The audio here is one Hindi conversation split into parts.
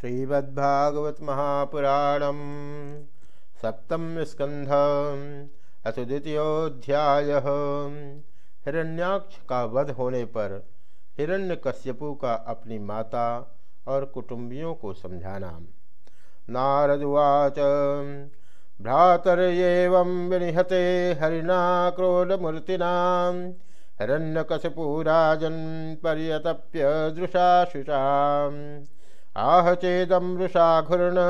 श्रीमद्भागवत महापुराणम सप्तम स्कंध अथ द्वितीयोध्याय हिरण्याक्ष का वध होने पर हिरण्यकश्यपु का अपनी माता और कुटुंबियों को समझाना। नारदुवाच भ्रातर्येवं विनिहते हरिणा क्रोधमूर्तिना हिरण्यकशपुराजन् पर्यतप्य दृशाशुषाम् आह चेदमृषाघूर्ण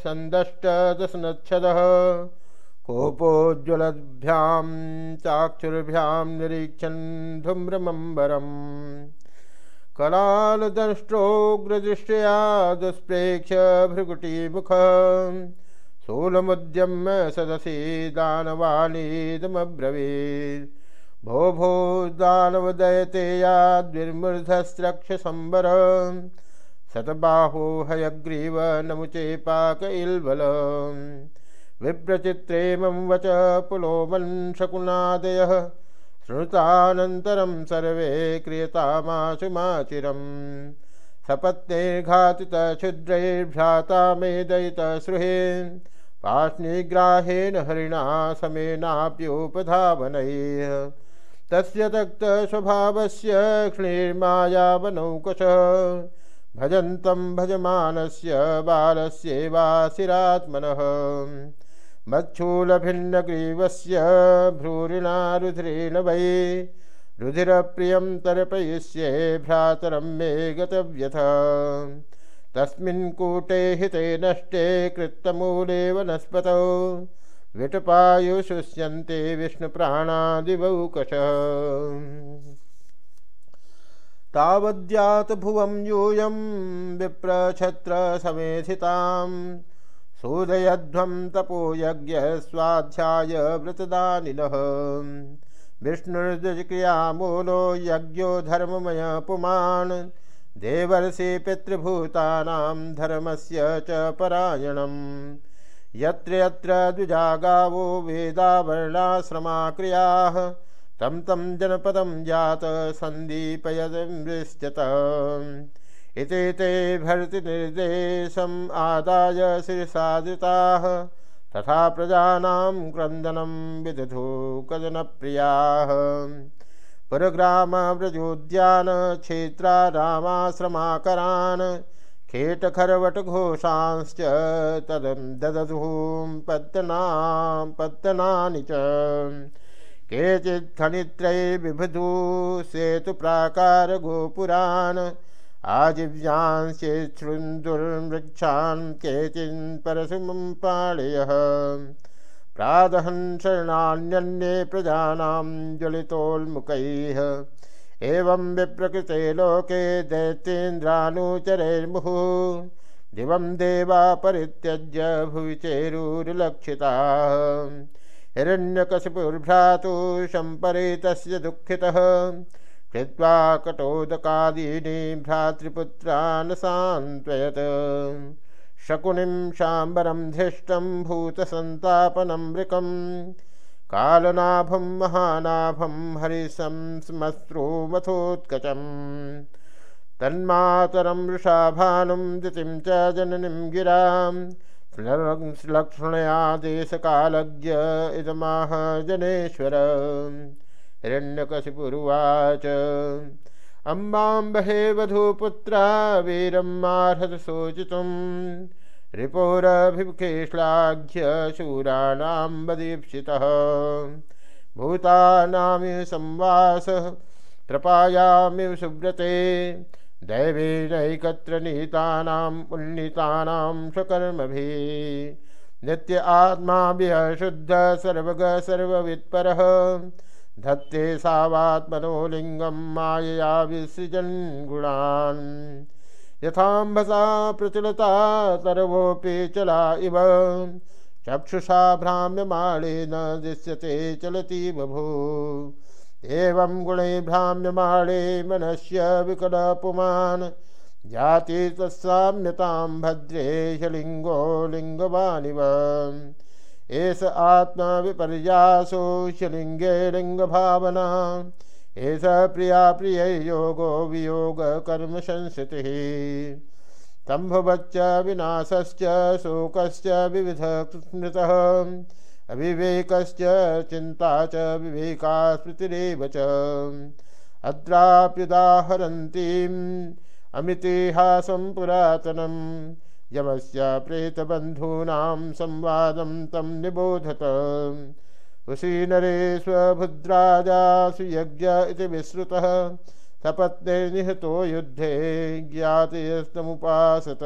सन्दष्टदशनच्छदः कोपोज्ज्वलभ्यां चाक्षुर्भ्यां निरीक्षन् धूम्रमम्बरम् कलालदंष्ट्रोग्रदृष्ट्या दुष्प्रेक्ष्य भृगुटीमुख शूलमुद्यम्य सदसि दानवानीदमब्रवीत्। भो भो दानवदयते याद्विर्मूर्धस्रक्षसम्बर शतबाहो हयग्रीव नमुचे पाक इल्बल विप्रचित्रेमं वच पुलोमन् शकुनादयः शृणुतानन्तरं सर्वे क्रियतामाशुमाचिरम्। सपत्नेर्घातितक्षुद्रैर्भ्राता मेदयितसृहे पाष्णिग्राहेण हरिणा समेनाप्योपधावनैः। तस्य तक्तस्वभावस्य क्षणिर्मायावनौकशः भजन्तं भजमानस्य बालस्येवासिरात्मनः। मच्छूलभिन्नग्रीवस्य भ्रूरिणा रुधिरेण वै रुधिरप्रियं तर्पयिष्ये भ्रातरं मे गतव्यथ। तस्मिन् कूटे हिते नष्टे कृत्तमूले वनस्पतौ विटपायुशुष्यन्ते विष्णुप्राणादिवौकशः। तावद्यात भुवं यूयं विप्रछत्रसमेधितां सूदयध्वं तपोयज्ञस्वाध्याय व्रतदानिनः विष्णुर्द्विजक्रियामूलो यज्ञो धर्ममय पुमान्। देवर्षि पितृभूतानां धर्मस्य च परायणम्। यत्र यत्र द्विजागावो वेदावर्णाश्रमा तम तम जनपदम जात सन्दीपयदृश्यत इति ते भर्तिनिर्देशम् आदाय शिरसादृताः, तथा प्रजानां क्रन्दनं विदधु कदनप्रियाः पुरग्रामव्रजोद्यानक्षेत्रा रामाश्रमाकरान्, खेटखरवटघोषांश्च तदं ददधूं पत्तनां पत्तनानि च। केचित्खनित्रये विबधू सेतु प्राकार गोपुरान् आजीव्यांशेच्छृन्दुर्वृक्षान् केचिन् परशुमं पाणयः प्रादहन् शरणान्यन्ये प्रजानां ज्वलितोन्मुखैः एवं विप्रकृते लोके दैत्येन्द्रानुचरैर्मुहुः। दिवं देवा परित्यज्य भुवि चेरुर्लक्षिताः हिरण्यकशिपुर्भ्रातु शम्परे तस्य दुःखितः। कृत्वा कटोदकादीनि भ्रातृपुत्रान् सान्त्वयत्। शकुनिं शाम्बरं धृष्टं भूतसन्तापनं मृकं कालनाभं महानाभं हरिशं स्मश्रूमथोत्कचम्। तन्मातरं वृषाभानुं दितिं च जननीं गिराम्। लक्ष्मणया देशकालज्ञ इदमाह जनेश्वर हिरण्यकशिपुरुवाच। अम्बाम्बहे वधूपुत्रा वीरं मार्हतशोचितुं रिपोरभिमुखे श्लाघ्य शूराणां वदीप्सितः भूतानामिव संवासः प्रपायामिव सुव्रते। दैवेनैकत्र नीतानाम् उन्नीतानां स्वकर्मभिः नित्य आत्मा शुद्ध सर्वग सर्ववित्परः धत्ते सावात्मनो लिङ्गं मायया विसृजन् गुणान् यथाम्भसा प्रचलता सर्वोऽपि चला इव। चक्षुषा भ्राम्यमाणेन दृश्यते चलति बभू एवं गुणे भ्राम्यमाणे मनस्य विकलपुमान् जाति तत्साम्यतां भद्रेशलिङ्गो लिङ्गवानिव। एष आत्मविपर्यासो शलिङ्गे लिङ्गभावना। एष प्रिया प्रिय योगो वियोग कर्म संस्थितिः। स्तंभवच्च विनाशश्च शोकश्च विविध स्मृतः अविवेकश्च चिंता च विवेका स्मृतिरेव च अमितिहासं पुरातनं यमस्य प्रेतबन्धूनां संवादं तं निबोधत। उशीनरे स्वभुद्राजासु यज्ञ इति विश्रुतः सपत्ने निहतो युद्धे ज्ञातयस्तमुपासत।